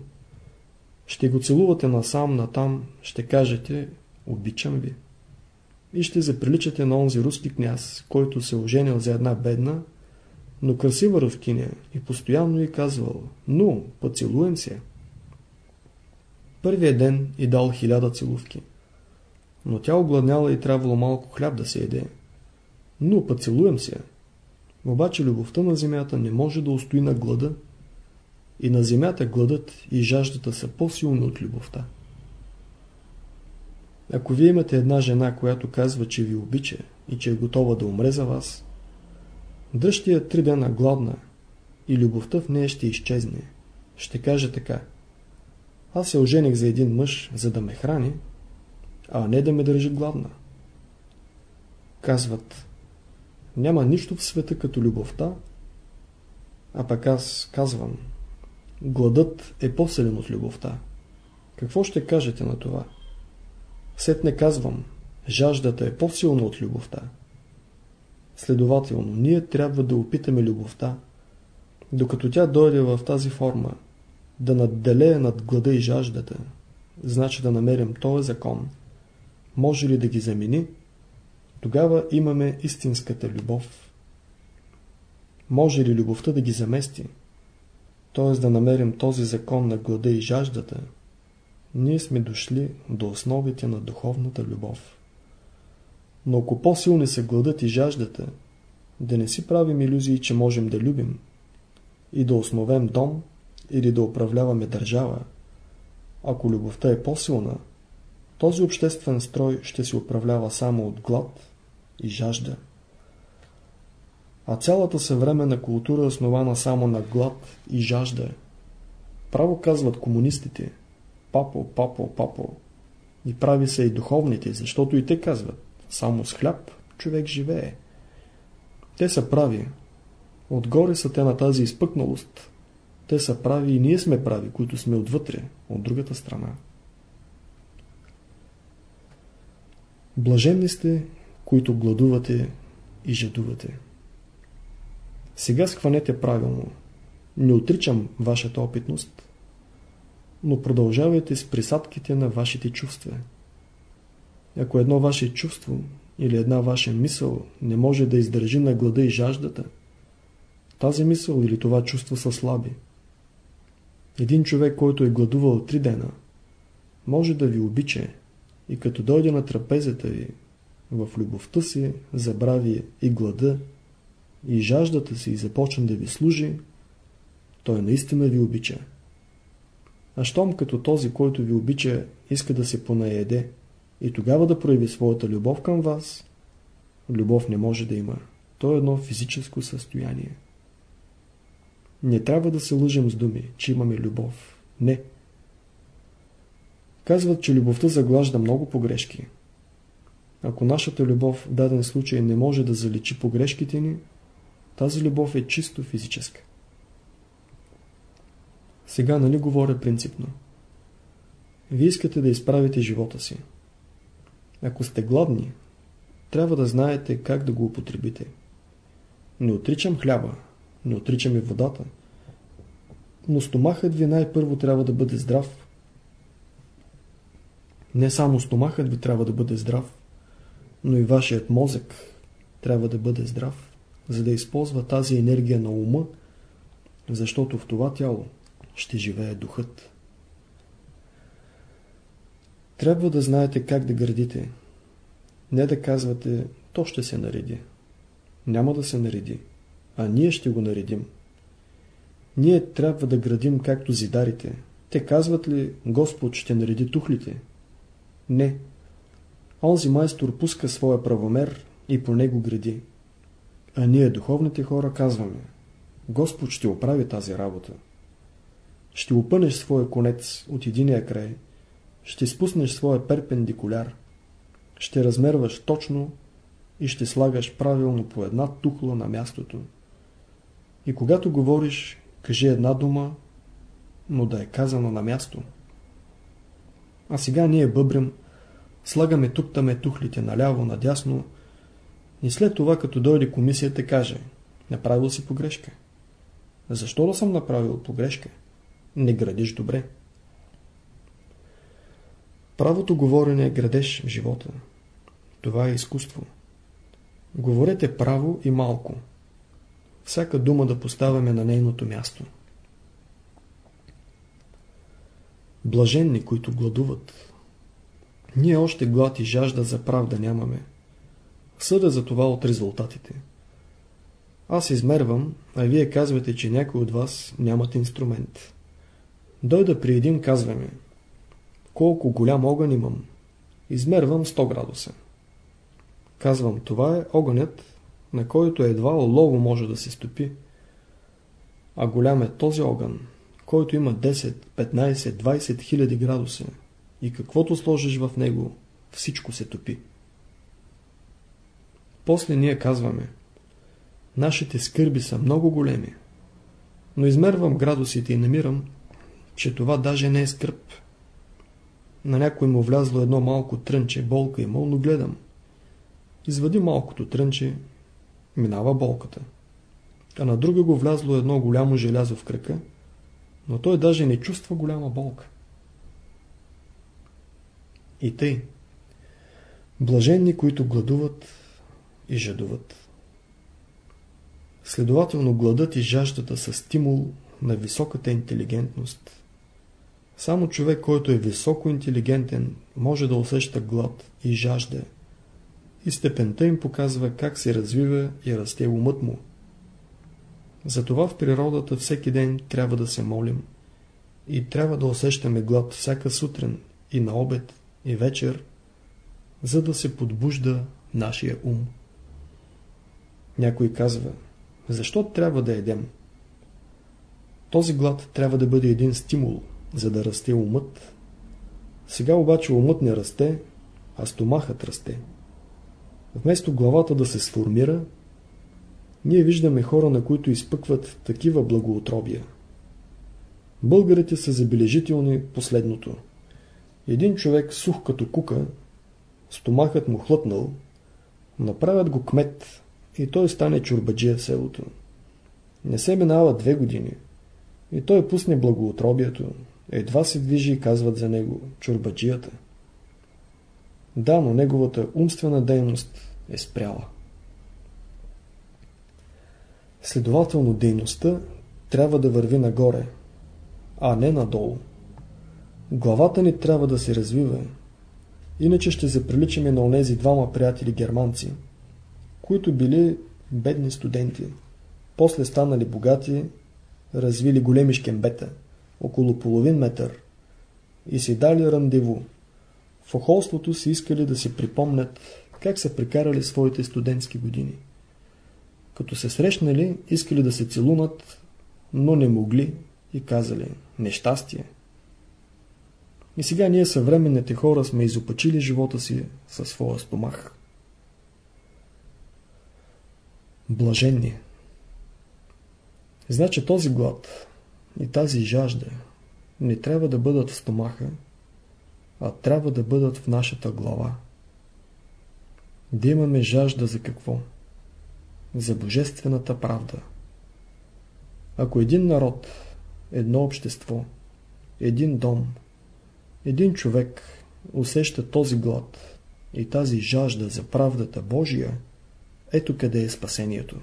ще го целувате насам, натам, ще кажете «Обичам ви» и ще заприличате на онзи руски княз, който се оженил за една бедна, но красива рускиня и постоянно й казвал «Ну, поцелуем се». Първия ден и дал хиляда целувки. Но тя огладняла и трябвало малко хляб да се еде. Но поцелуем се. Обаче любовта на земята не може да устои на глада и на земята гладът и жаждата са по-силни от любовта. Ако вие имате една жена, която казва, че ви обича и че е готова да умре за вас, дръжте я три дена гладна и любовта в нея ще изчезне. Ще каже така. Аз се ожених за един мъж, за да ме храни, а не да ме държи гладна. Казват, няма нищо в света като любовта, а пък аз казвам, гладът е по-силен от любовта. Какво ще кажете на това? Сетне казвам, жаждата е по-силна от любовта. Следователно, ние трябва да опитаме любовта, докато тя дойде в тази форма, да надделее над глада и жаждата, значи да намерим този закон. Може ли да ги замени? Тогава имаме истинската любов. Може ли любовта да ги замести? Т.е. да намерим този закон на глада и жаждата, ние сме дошли до основите на духовната любов. Но ако по-силни са гладът и жаждата, да не си правим иллюзии, че можем да любим и да основем дом или да управляваме държава, ако любовта е по-силна, този обществен строй ще се управлява само от глад и жажда. А цялата съвременна култура е основана само на глад и жажда. Право казват комунистите. Папо, папо, папо. И прави се и духовните, защото и те казват. Само с хляб човек живее. Те са прави. Отгоре са те на тази изпъкналост. Те са прави и ние сме прави, които сме отвътре, от другата страна. Блаженни сте, които гладувате и жадувате. Сега схванете правилно. Не отричам вашата опитност, но продължавайте с присадките на вашите чувства. Ако едно ваше чувство или една ваша мисъл не може да издържи на глада и жаждата, тази мисъл или това чувство са слаби. Един човек, който е гладувал три дена, може да ви обича и като дойде на трапезата ви, в любовта си забрави и глада, и жаждата си и започне да ви служи, той наистина ви обича. А щом като този, който ви обича, иска да се понаеде и тогава да прояви своята любов към вас, любов не може да има. То е едно физическо състояние. Не трябва да се лъжим с думи, че имаме любов. Не. Казват, че любовта заглажда много погрешки. Ако нашата любов в даден случай не може да заличи погрешките ни, тази любов е чисто физическа. Сега нали говоря принципно? Вие искате да изправите живота си. Ако сте гладни, трябва да знаете как да го употребите. Не отричам хляба, не отричам и водата. Но стомахът ви най-първо трябва да бъде здрав. Не само стомахът ви трябва да бъде здрав, но и вашият мозък трябва да бъде здрав за да използва тази енергия на ума, защото в това тяло ще живее духът. Трябва да знаете как да градите. Не да казвате, то ще се нареди. Няма да се нареди, а ние ще го наредим. Ние трябва да градим както зидарите. Те казват ли, Господ ще нареди тухлите? Не. Онзи майстор пуска своя правомер и по него гради. А ние, духовните хора, казваме Господ ще оправи тази работа. Ще опънеш своя конец от единия край, ще спуснеш своя перпендикуляр, ще размерваш точно и ще слагаш правилно по една тухла на мястото. И когато говориш, кажи една дума, но да е казана на място. А сега ние бъбрем, Слагаме тук-таме тухлите наляво, надясно и след това, като дойде комисията, каже Направил си погрешка. Защо да съм направил погрешка? Не градиш добре. Правото говорене е градеж в живота. Това е изкуство. Говорете право и малко. Всяка дума да поставяме на нейното място. Блаженни, които гладуват. Ние още глад и жажда за правда нямаме. Съда за това от резултатите. Аз измервам, а вие казвате, че някой от вас нямат инструмент. Дойда при един казваме, колко голям огън имам. Измервам 100 градуса. Казвам, това е огънят, на който едва олово може да се стопи. А голям е този огън, който има 10, 15, 20 хиляди градуса и каквото сложиш в него, всичко се топи. После ние казваме, нашите скърби са много големи, но измервам градусите и намирам, че това даже не е скърб. На някой му влязло едно малко трънче, болка имал, но гледам. Извади малкото трънче, минава болката. А на друга го влязло едно голямо желязо в кръка, но той даже не чувства голяма болка. И тъй. Блаженни, които гладуват и жадуват. Следователно гладът и жаждата са стимул на високата интелигентност. Само човек, който е високо интелигентен, може да усеща глад и жажда. И степента им показва как се развива и расте умът му. Затова в природата всеки ден трябва да се молим и трябва да усещаме глад всяка сутрин и на обед и вечер, за да се подбужда нашия ум. Някой казва, защо трябва да едем? Този глад трябва да бъде един стимул, за да расте умът. Сега обаче умът не расте, а стомахът расте. Вместо главата да се сформира, ние виждаме хора, на които изпъкват такива благоутробия. Българите са забележителни последното. Един човек сух като кука, стомахът му хлътнал, направят го кмет и той стане чурбаджия в селото. Не се минава две години и той пусне благоутробието, едва се движи и казват за него чурбаджията. Да, но неговата умствена дейност е спряла. Следователно дейността трябва да върви нагоре, а не надолу. Главата ни трябва да се развива, иначе ще заприличаме на онези двама приятели германци, които били бедни студенти, после станали богати, развили големи шкембета, около половин метър, и си дали рандеву. В охолството си искали да си припомнят как са прекарали своите студентски години. Като се срещнали, искали да се целунат, но не могли и казали нещастие. И сега ние съвременните хора сме изопачили живота си със своя стомах. Блаженни. Значи този глад и тази жажда не трябва да бъдат в стомаха, а трябва да бъдат в нашата глава. Да имаме жажда за какво? За божествената правда. Ако един народ, едно общество, един дом, един човек усеща този глад и тази жажда за правдата Божия, ето къде е спасението.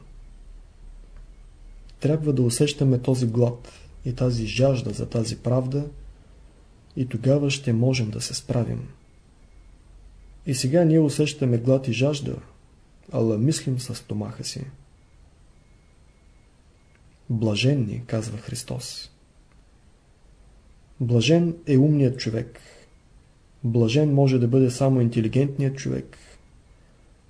Трябва да усещаме този глад и тази жажда за тази правда и тогава ще можем да се справим. И сега ние усещаме глад и жажда, ала мислим с стомаха си. Блаженни, казва Христос. Блажен е умният човек. Блажен може да бъде само интелигентният човек.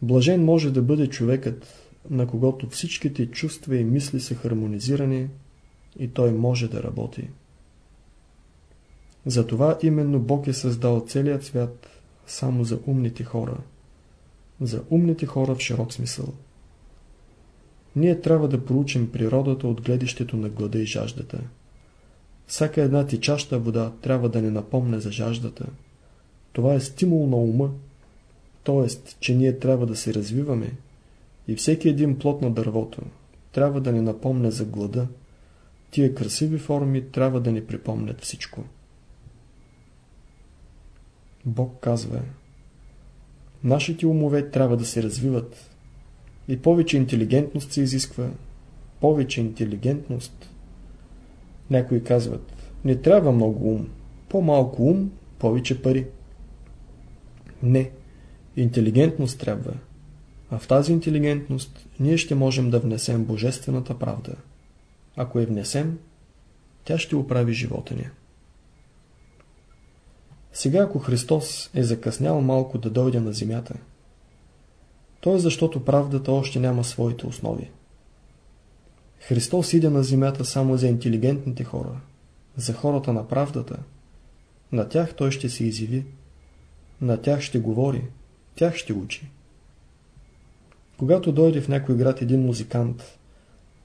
Блажен може да бъде човекът, на когото всичките чувства и мисли са хармонизирани и той може да работи. Затова именно Бог е създал целият свят само за умните хора. За умните хора в широк смисъл. Ние трябва да проучим природата от гледището на глада и жаждата. Всяка една тичаща вода трябва да не напомне за жаждата, Това е стимул на ума, т.е. че ние трябва да се развиваме и всеки един плод на дървото трябва да ни напомня за глада. Тия красиви форми трябва да ни припомнят всичко. Бог казва Нашите умове трябва да се развиват и повече интелигентност се изисква. Повече интелигентност. Някои казват Не трябва много ум. По-малко ум, повече пари. Не. Интелигентност трябва. А в тази интелигентност ние ще можем да внесем божествената правда. Ако я внесем, тя ще оправи живота ни. Сега ако Христос е закъснял малко да дойде на земята, то е защото правдата още няма своите основи. Христос иде на земята само за интелигентните хора, за хората на правдата. На тях Той ще се изяви, на тях ще говори, тях ще учи. Когато дойде в някой град един музикант,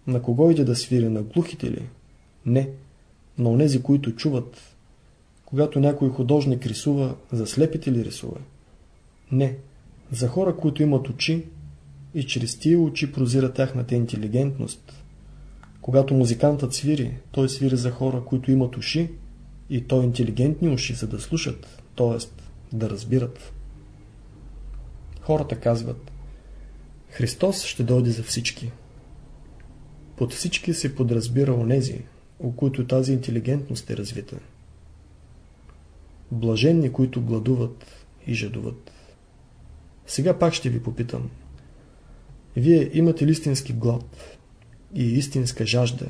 на кого иде да свири, на глухите ли? Не, на онези, които чуват. Когато някой художник рисува, за слепите ли рисува? Не, за хора, които имат очи и чрез тия очи прозира тяхната интелигентност. Когато музикантът свири, той свири за хора, които имат уши и то интелигентни уши, за да слушат, т.е. да разбират. Хората казват Христос ще дойде за всички. Под всички се подразбира онези, у които тази интелигентност е развита. Блаженни, които гладуват и жадуват. Сега пак ще ви попитам. Вие имате ли истински глад и истинска жажда?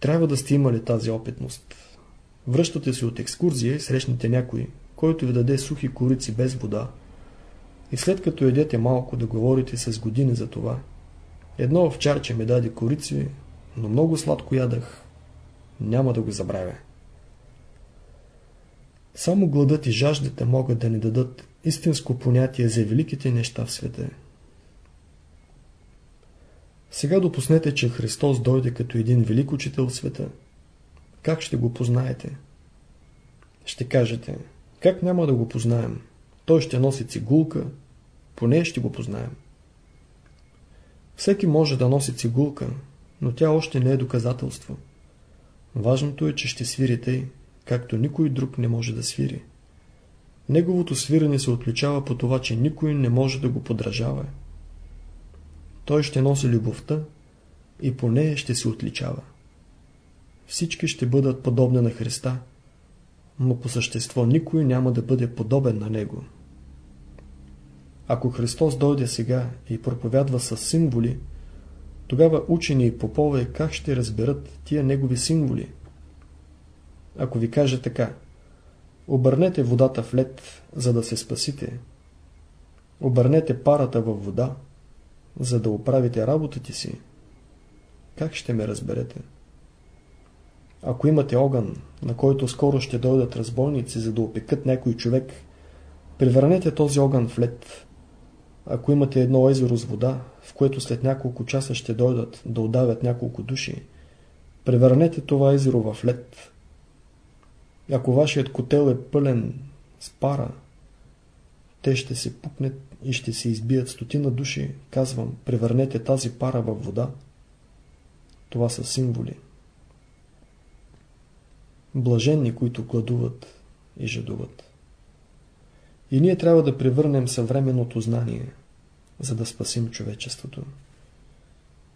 Трябва да сте имали тази опитност. Връщате се от екскурзия и срещнете някой, който ви даде сухи корици без вода, и след като едете малко да говорите с години за това. Едно овчарче ми даде корици, но много сладко ядах. Няма да го забравя. Само гладът и жаждата могат да ни дадат истинско понятие за великите неща в света. Сега допуснете, че Христос дойде като един велик учител в света. Как ще го познаете? Ще кажете, как няма да го познаем? Той ще носи цигулка, поне ще го познаем. Всеки може да носи цигулка, но тя още не е доказателство. Важното е, че ще свири тъй, както никой друг не може да свири. Неговото свирене се отличава по това, че никой не може да го подражава. Той ще носи любовта и по нея ще се отличава. Всички ще бъдат подобни на Христа, но по същество никой няма да бъде подобен на Него. Ако Христос дойде сега и проповядва с символи, тогава учени и попове как ще разберат тия негови символи? Ако ви каже така, обърнете водата в лед, за да се спасите, обърнете парата във вода, за да оправите работата си, как ще ме разберете? Ако имате огън, на който скоро ще дойдат разбойници, за да опекат някой човек, превърнете този огън в лед, ако имате едно езеро с вода, в което след няколко часа ще дойдат да удавят няколко души, превърнете това езеро в лед. Ако вашият котел е пълен с пара, те ще се пукнат и ще се избият стотина души, казвам, превърнете тази пара в вода. Това са символи. Блаженни, които гладуват и жадуват. И ние трябва да превърнем съвременното знание, за да спасим човечеството.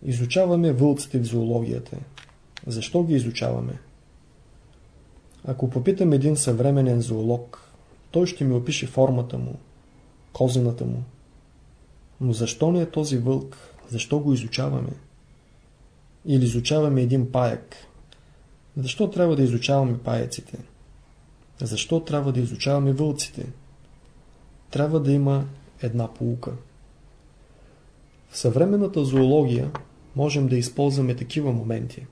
Изучаваме вълците в зоологията. Защо ги изучаваме? Ако попитам един съвременен зоолог, той ще ми опише формата му, козината му. Но защо не е този вълк? Защо го изучаваме? Или изучаваме един паяк? Защо трябва да изучаваме паяците? Защо трябва да изучаваме вълците? трябва да има една полука. В съвременната зоология можем да използваме такива моменти.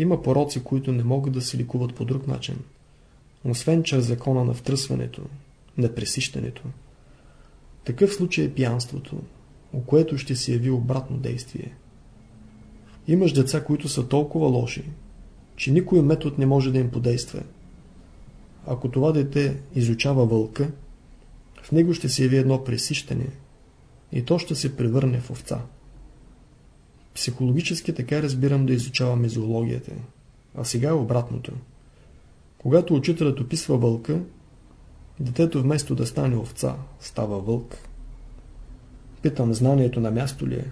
Има пороци, които не могат да се ликуват по друг начин, освен чрез закона на втръсването, на пресищането. Такъв случай е пиянството, у което ще се яви обратно действие. Имаш деца, които са толкова лоши, че никой метод не може да им подейства. ако това дете изучава вълка, в него ще се яви едно пресищане и то ще се превърне в овца. Психологически така разбирам да изучаваме зоологията. А сега е обратното. Когато учителят описва вълка, детето вместо да стане овца, става вълк. Питам, знанието на място ли е?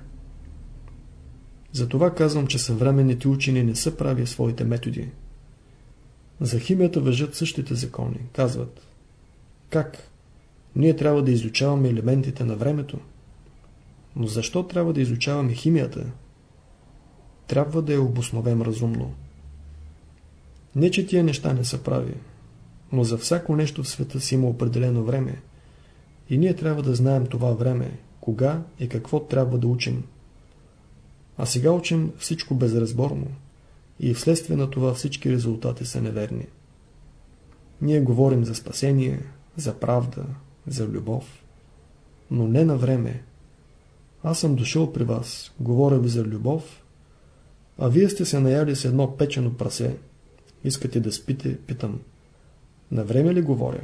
Затова казвам, че съвременните учени не са прави своите методи. За химията въжат същите закони. Казват, как? Ние трябва да изучаваме елементите на времето. Но защо трябва да изучаваме химията? Трябва да я обосновем разумно. Не, че тия неща не са прави, но за всяко нещо в света си има определено време. И ние трябва да знаем това време, кога и какво трябва да учим. А сега учим всичко безразборно и вследствие на това всички резултати са неверни. Ние говорим за спасение, за правда, за любов, но не на време. Аз съм дошъл при вас, говоря ви за любов, а вие сте се наяли с едно печено прасе. Искате да спите, питам. На време ли говоря?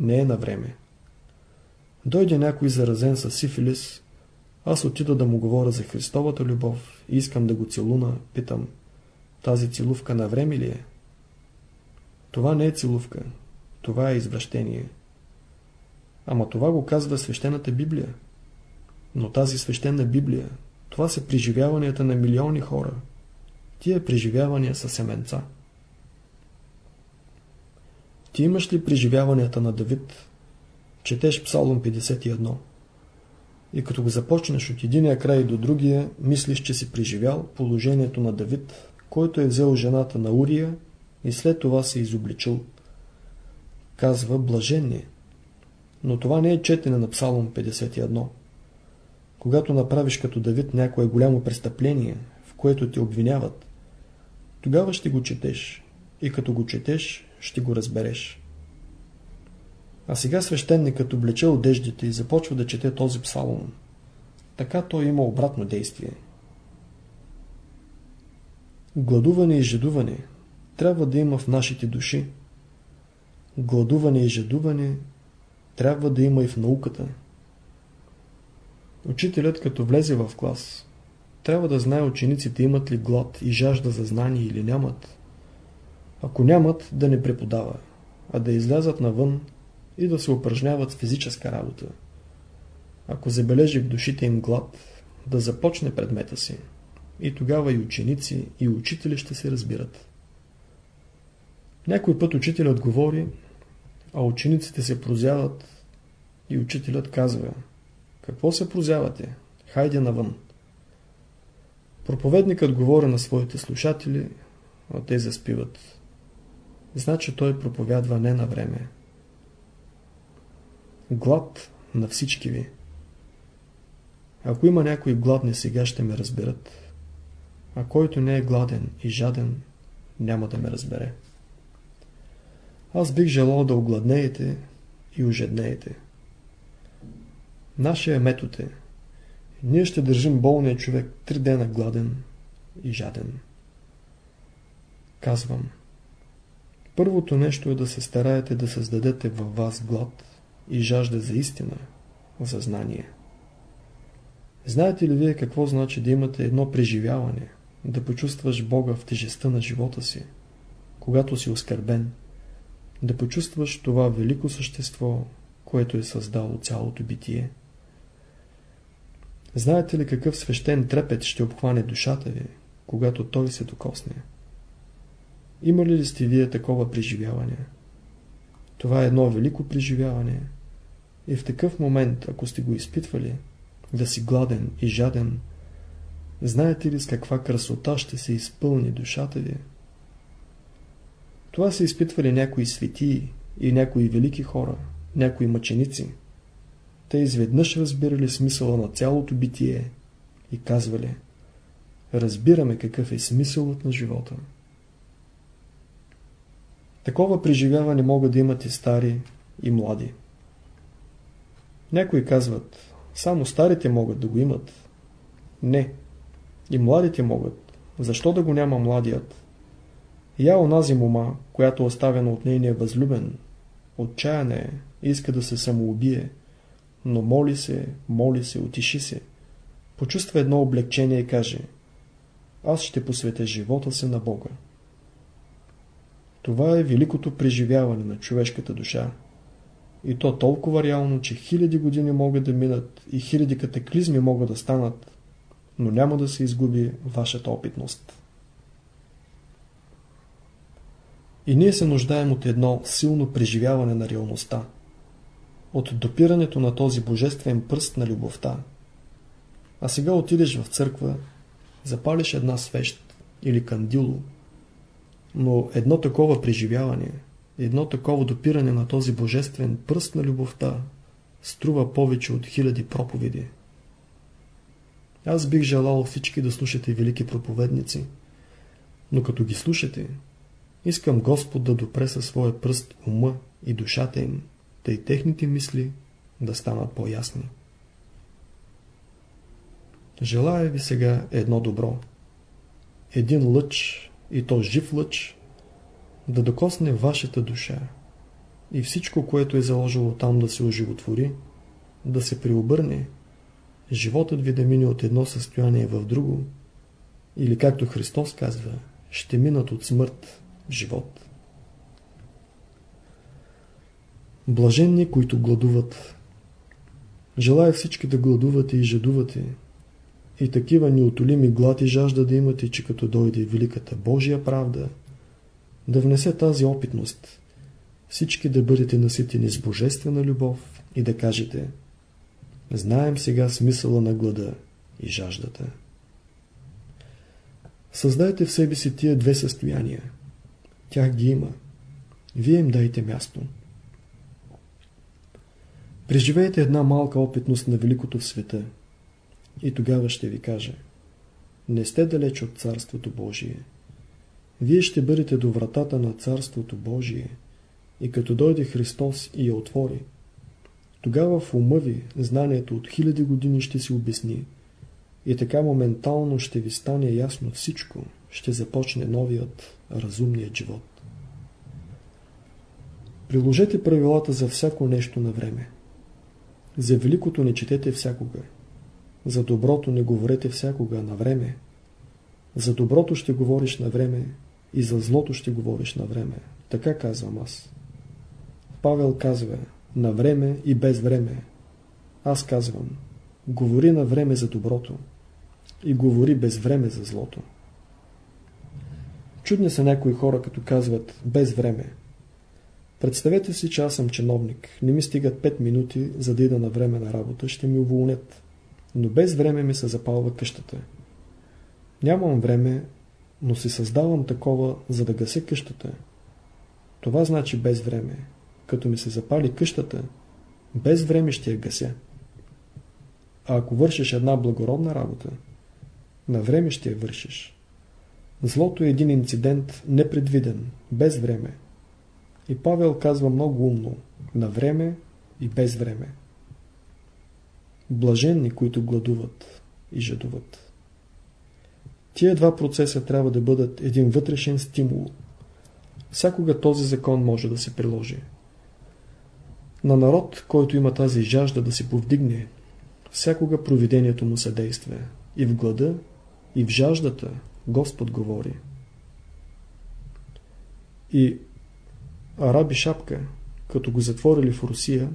Не е на време. Дойде някой заразен с сифилис, аз отида да му говоря за Христовата любов и искам да го целуна, питам. Тази целувка на време ли е? Това не е целувка. Това е извращение. Ама това го казва свещената Библия. Но тази свещена Библия, това са преживяванията на милиони хора. Тия преживявания са семенца. Ти имаш ли преживяванията на Давид? Четеш Псалом 51. И като го започнеш от единия край до другия, мислиш, че си преживял положението на Давид, който е взел жената на Урия и след това се изобличил. Казва блаженни. Но това не е четене на Псалом 51. Когато направиш като Давид някое голямо престъпление, в което те обвиняват, тогава ще го четеш и като го четеш, ще го разбереш. А сега свещеникът облече одеждите и започва да чете този псалом. Така той има обратно действие. Гладуване и жадуване трябва да има в нашите души. Гладуване и жадуване трябва да има и в науката. Учителят като влезе в клас, трябва да знае учениците имат ли глад и жажда за знание или нямат. Ако нямат, да не преподава, а да излязат навън и да се упражняват физическа работа. Ако забележи в душите им глад, да започне предмета си. И тогава и ученици, и учители ще се разбират. Някой път учителят говори, а учениците се прозяват и учителят казва Какво се прозявате? Хайде навън. Проповедникът говори на своите слушатели, а те заспиват. Значи той проповядва не на време. Глад на всички ви. Ако има някои гладни сега, ще ме разберат. А който не е гладен и жаден, няма да ме разбере. Аз бих желал да огладнеете и ожеднеете. Нашия метод е ние ще държим болния човек три дена гладен и жаден. Казвам, първото нещо е да се стараете да създадете във вас глад и жажда за истина, за знание. Знаете ли вие какво значи да имате едно преживяване, да почувстваш Бога в тежестта на живота си, когато си оскърбен, да почувстваш това велико същество, което е създало цялото битие? Знаете ли какъв свещен трепет ще обхване душата ви, когато той се докосне? Имали ли сте вие такова преживяване? Това е едно велико преживяване. И в такъв момент, ако сте го изпитвали, да си гладен и жаден, знаете ли с каква красота ще се изпълни душата ви? Това са изпитвали някои светии и някои велики хора, някои мъченици. Те изведнъж разбирали смисъла на цялото битие и казвали Разбираме какъв е смисълът на живота. Такова преживяване могат да имат и стари, и млади. Някои казват, само старите могат да го имат. Не. И младите могат. Защо да го няма младият? Я онази мома, която е оставена от нейния възлюбен, отчаяна е, иска да се самоубие, но моли се, моли се, отиши се. Почувства едно облегчение и каже Аз ще посветя живота си на Бога. Това е великото преживяване на човешката душа. И то толкова реално, че хиляди години могат да минат и хиляди катаклизми могат да станат, но няма да се изгуби вашата опитност. И ние се нуждаем от едно силно преживяване на реалността. От допирането на този божествен пръст на любовта. А сега отидеш в църква, запалиш една свещ или кандило, но едно такова преживяване, едно такова допиране на този божествен пръст на любовта струва повече от хиляди проповеди. Аз бих желал всички да слушате велики проповедници, но като ги слушате, искам Господ да допре със своя пръст ума и душата им, тъй техните мисли да станат по-ясни. Желая ви сега едно добро. Един лъч и то жив лъч, да докосне вашата душа и всичко, което е заложило там да се оживотвори, да се преобърне, животът ви да мине от едно състояние в друго, или както Христос казва, ще минат от смърт в живот. Блаженни, които гладуват. Желая всички да гладувате и жадувате, и такива неотолими глад и жажда да имате, че като дойде великата Божия правда, да внесе тази опитност, всички да бъдете наситени с божествена любов и да кажете Знаем сега смисъла на глада и жаждата. Създайте в себе си тия две състояния. Тях ги има. Вие им дайте място. Преживейте една малка опитност на великото в света – и тогава ще ви кажа, не сте далеч от Царството Божие. Вие ще бъдете до вратата на Царството Божие и като дойде Христос и я отвори, тогава в ума ви знанието от хиляди години ще си обясни и така моментално ще ви стане ясно всичко, ще започне новият, разумният живот. Приложете правилата за всяко нещо на време. За великото не четете всякога. За доброто не говорете всякога на време. За доброто ще говориш на време и за злото ще говориш на време. Така казвам аз. Павел казва на време и без време. Аз казвам говори на време за доброто и говори без време за злото. Чудни са някои хора, като казват без време. Представете си, че аз съм чиновник. Не ми стигат 5 минути, за да ида на време на работа. Ще ми уволнят но без време ми се запалва къщата. Нямам време, но си създавам такова, за да гася къщата. Това значи без време. Като ми се запали къщата, без време ще я гася. А ако вършиш една благородна работа, на време ще я вършиш. Злото е един инцидент непредвиден, без време. И Павел казва много умно, на време и без време. Блаженни, които гладуват и жадуват. Тия два процеса трябва да бъдат един вътрешен стимул. Всякога този закон може да се приложи. На народ, който има тази жажда да се повдигне, всякога провидението му съдейства. И в глада, и в жаждата Господ говори. И Араби Шапка, като го затворили в Русия,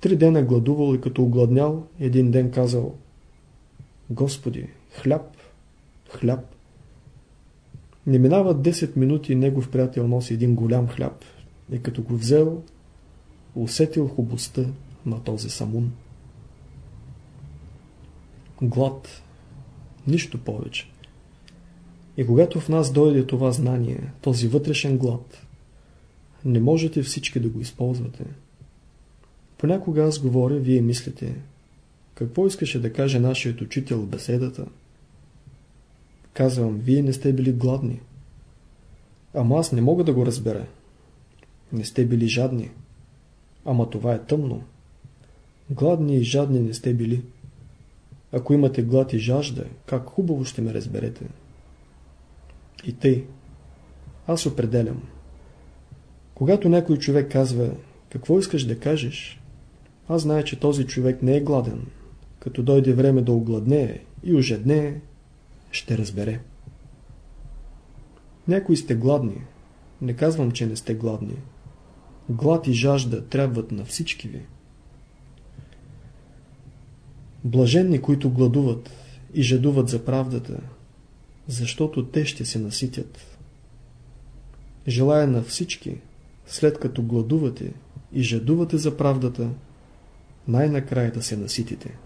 Три дена гладувал и като огладнял, един ден казал Господи, хляб, хляб. Не минават 10 минути негов приятел носи един голям хляб и като го взел, усетил хубостта на този самун. Глад. Нищо повече. И когато в нас дойде това знание, този вътрешен глад, не можете всички да го използвате. Понякога аз говоря, вие мислите, какво искаше да каже нашият учител в беседата? Казвам, вие не сте били гладни. Ама аз не мога да го разбера. Не сте били жадни. Ама това е тъмно. Гладни и жадни не сте били. Ако имате глад и жажда, как хубаво ще ме разберете. И тъй. Аз определям. Когато някой човек казва, какво искаш да кажеш, аз знае, че този човек не е гладен. Като дойде време да огладнее и ожеднее, ще разбере. Някои сте гладни. Не казвам, че не сте гладни. Глад и жажда трябват на всички ви. Блаженни, които гладуват и жадуват за правдата, защото те ще се наситят. Желая на всички, след като гладувате и жадувате за правдата, най-накрая да се наситите.